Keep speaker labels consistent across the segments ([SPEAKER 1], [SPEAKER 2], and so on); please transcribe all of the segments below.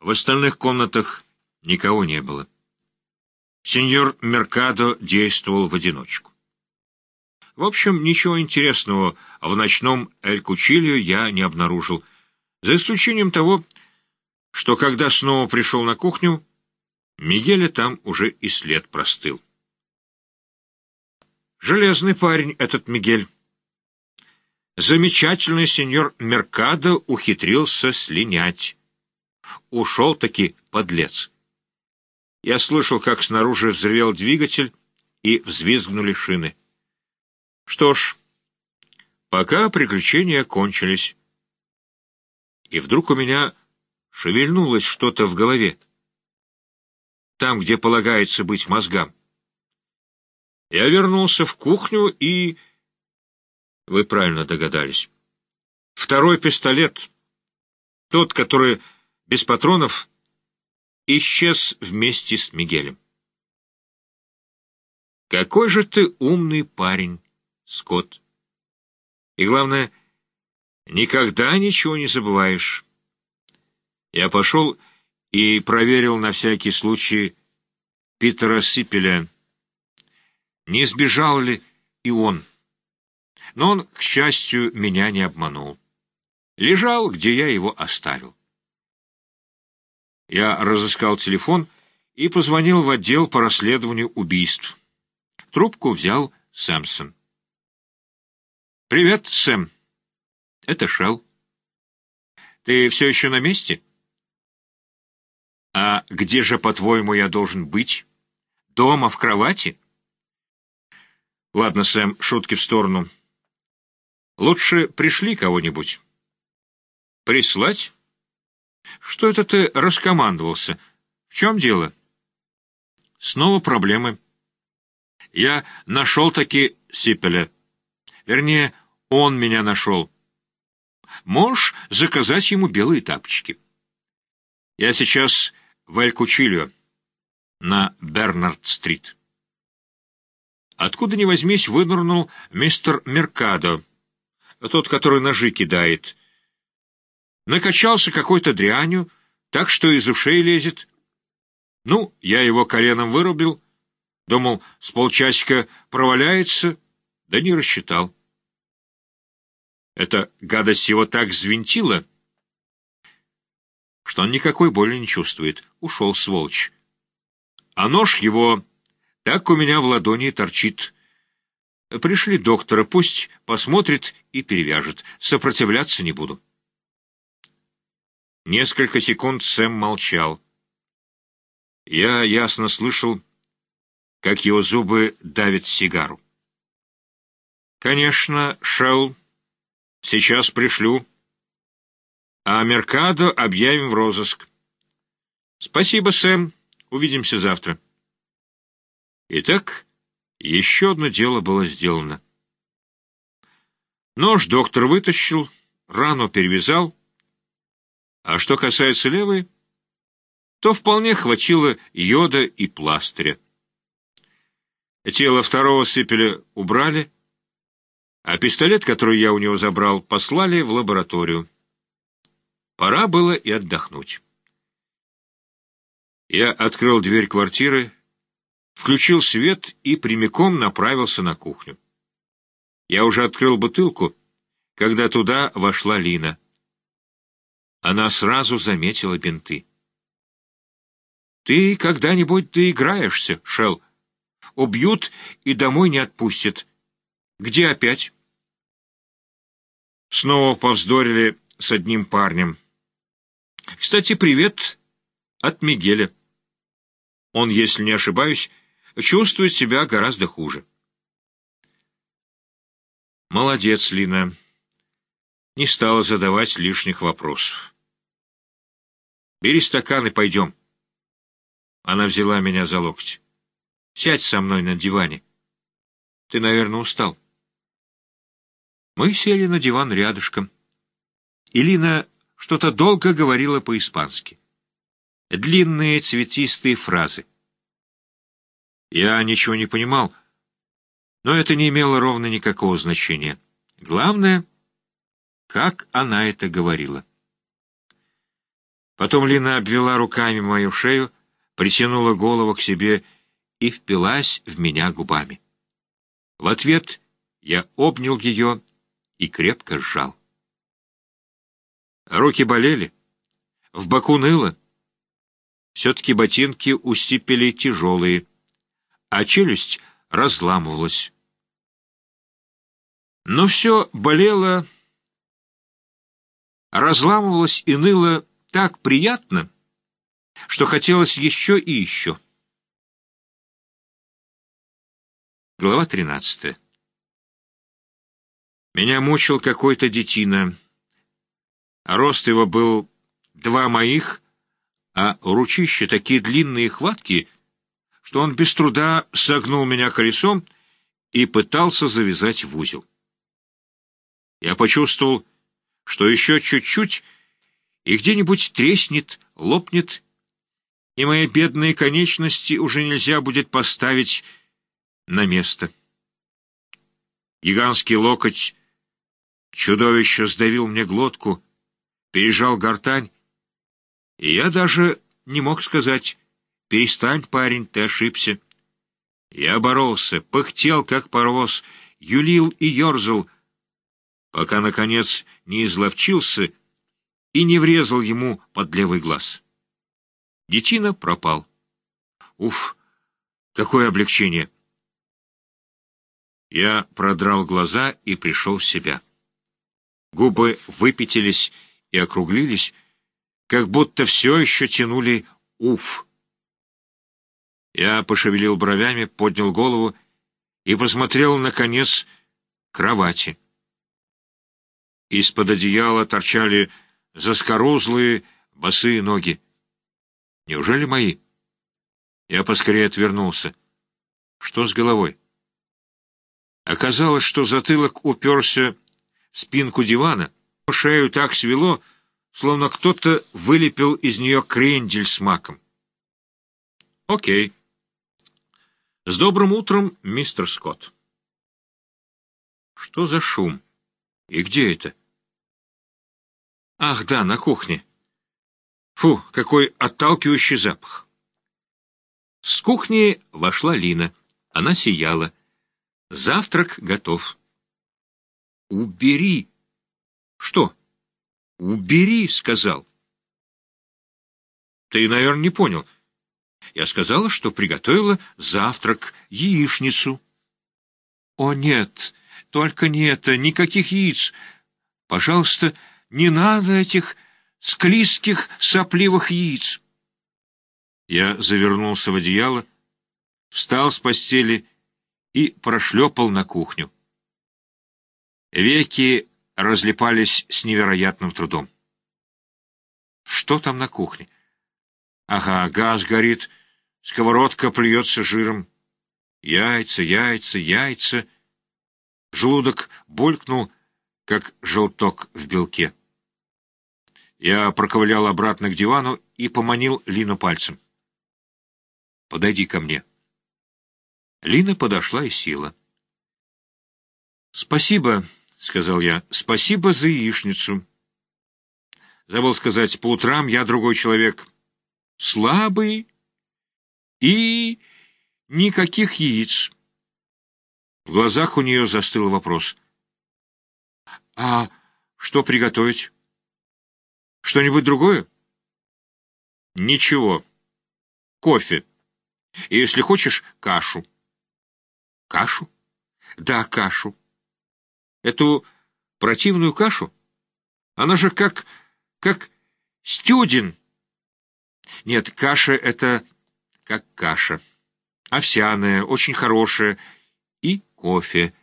[SPEAKER 1] В остальных комнатах никого не было. Сеньор Меркадо действовал в одиночку. В общем, ничего интересного в ночном Эль Кучильо я не обнаружил, за исключением того, что когда снова пришел на кухню, Мигеля там уже и след простыл. Железный парень этот Мигель. Замечательный сеньор Меркадо ухитрился слинять. Ушел-таки подлец. Я слышал, как снаружи взревел двигатель и взвизгнули шины. Что ж, пока приключения кончились. И вдруг у меня шевельнулось что-то в голове. Там, где полагается быть мозгам. Я вернулся в кухню и... Вы правильно догадались. Второй пистолет, тот, который без патронов, исчез вместе с Мигелем. Какой же ты умный парень, Скотт. И главное, никогда ничего не забываешь. Я пошел и проверил на всякий случай Питера Сипеля, не сбежал ли и он. Но он, к счастью, меня не обманул. Лежал, где я его оставил. Я разыскал телефон и позвонил в отдел по расследованию убийств. Трубку взял Сэмсон. «Привет, Сэм. Это Шелл. Ты все еще на месте?» «А где же, по-твоему, я должен быть? Дома, в кровати?» «Ладно, Сэм, шутки в сторону. Лучше пришли кого-нибудь». «Прислать? Что это ты раскомандовался? В чем дело?» «Снова проблемы. Я нашел-таки Сипеля. Вернее, он меня нашел. Можешь заказать ему белые тапочки?» Я сейчас в Эль-Кучильо, на Бернард-стрит. Откуда ни возьмись, вынырнул мистер Меркадо, тот, который ножи кидает. Накачался какой-то дрянью, так что из ушей лезет. Ну, я его коленом вырубил, думал, с полчасика проваляется, да не рассчитал. Эта гадость его так взвинтила, что он никакой боли не чувствует. Ушел, сволочь. А нож его так у меня в ладони торчит. Пришли доктора, пусть посмотрит и перевяжет. Сопротивляться не буду. Несколько секунд Сэм молчал. Я ясно слышал, как его зубы давят сигару. «Конечно, Шелл, сейчас пришлю а Меркадо объявим в розыск. Спасибо, Сэм. Увидимся завтра. Итак, еще одно дело было сделано. Нож доктор вытащил, рану перевязал. А что касается левой, то вполне хватило йода и пластыря. Тело второго сыпеля убрали, а пистолет, который я у него забрал, послали в лабораторию. Пора было и отдохнуть. Я открыл дверь квартиры, включил свет и прямиком направился на кухню. Я уже открыл бутылку, когда туда вошла Лина. Она сразу заметила бинты. «Ты когда-нибудь доиграешься, Шел. Убьют и домой не отпустят. Где опять?» Снова повздорили с одним парнем. Кстати, привет от Мигеля. Он, если не ошибаюсь, чувствует себя гораздо хуже. Молодец, Лина. Не стала задавать лишних вопросов. Бери стакан и пойдем. Она взяла меня за локоть. Сядь со мной на диване. Ты, наверное, устал. Мы сели на диван рядышком. Илина что-то долго говорила по-испански. Длинные цветистые фразы. Я ничего не понимал, но это не имело ровно никакого значения. Главное, как она это говорила. Потом Лина обвела руками мою шею, притянула голову к себе и впилась в меня губами. В ответ я обнял ее и крепко сжал. Руки болели, в боку ныло. Все-таки ботинки у тяжелые, а челюсть разламывалась. Но все болело, разламывалось и ныло так приятно, что хотелось еще и еще. Глава тринадцатая. Меня мучил какой-то детина. Рост его был два моих, а ручища такие длинные и хваткие, что он без труда согнул меня колесом и пытался завязать в узел. Я почувствовал, что еще чуть-чуть, и где-нибудь треснет, лопнет, и мои бедные конечности уже нельзя будет поставить на место. Гигантский локоть чудовище сдавил мне глотку, пережал гортань, и я даже не мог сказать «Перестань, парень, ты ошибся». Я боролся, пыхтел, как паровоз, юлил и ерзал, пока, наконец, не изловчился и не врезал ему под левый глаз. Детина пропал. Уф, какое облегчение! Я продрал глаза и пришел в себя. Губы выпятились и округлились, как будто все еще тянули «уф». Я пошевелил бровями, поднял голову и посмотрел, наконец, кровати. Из-под одеяла торчали заскорузлые босые ноги. Неужели мои? Я поскорее отвернулся. Что с головой? Оказалось, что затылок уперся в спинку дивана, шею так свело, словно кто-то вылепил из нее крендель с маком. Окей. С добрым утром, мистер Скотт. Что за шум? И где это? Ах, да, на кухне. Фу, какой отталкивающий запах. С кухни вошла Лина. Она сияла. Завтрак готов. Убери. Что? Убери, сказал. Ты, наверное, не понял. Я сказала, что приготовила завтрак, яичницу. О, нет, только не это, никаких яиц. Пожалуйста, не надо этих склизких сопливых яиц. Я завернулся в одеяло, встал с постели и прошлепал на кухню. Веки разлипались с невероятным трудом. Что там на кухне? Ага, газ горит, сковородка плюется жиром. Яйца, яйца, яйца. Желудок булькнул, как желток в белке. Я проковылял обратно к дивану и поманил Лину пальцем. «Подойди ко мне». Лина подошла и села. «Спасибо», — сказал я, — «спасибо за яичницу». Забыл сказать, по утрам я другой человек. Слабый и никаких яиц. В глазах у нее застыл вопрос. «А что приготовить?» Что-нибудь другое? Ничего. Кофе. И, если хочешь, кашу. Кашу? Да, кашу. Эту противную кашу? Она же как... как стюдень. Нет, каша — это как каша. Овсяная, очень хорошая. И кофе,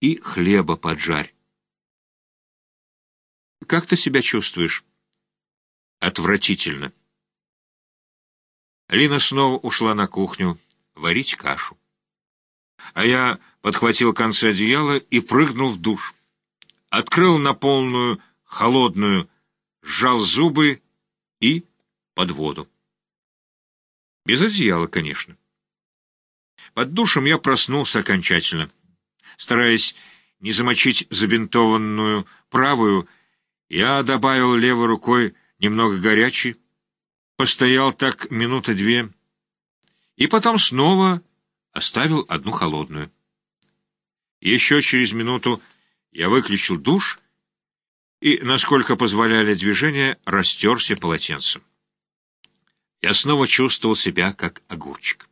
[SPEAKER 1] и хлеба поджарь. Как ты себя чувствуешь? Отвратительно. Лина снова ушла на кухню варить кашу. А я подхватил концы одеяла и прыгнул в душ. Открыл на полную, холодную, сжал зубы и под воду. Без одеяла, конечно. Под душем я проснулся окончательно. Стараясь не замочить забинтованную правую, я добавил левой рукой немного горячий, постоял так минуты две, и потом снова оставил одну холодную. Еще через минуту я выключил душ и, насколько позволяли движения, растерся полотенцем. Я снова чувствовал себя как огурчик.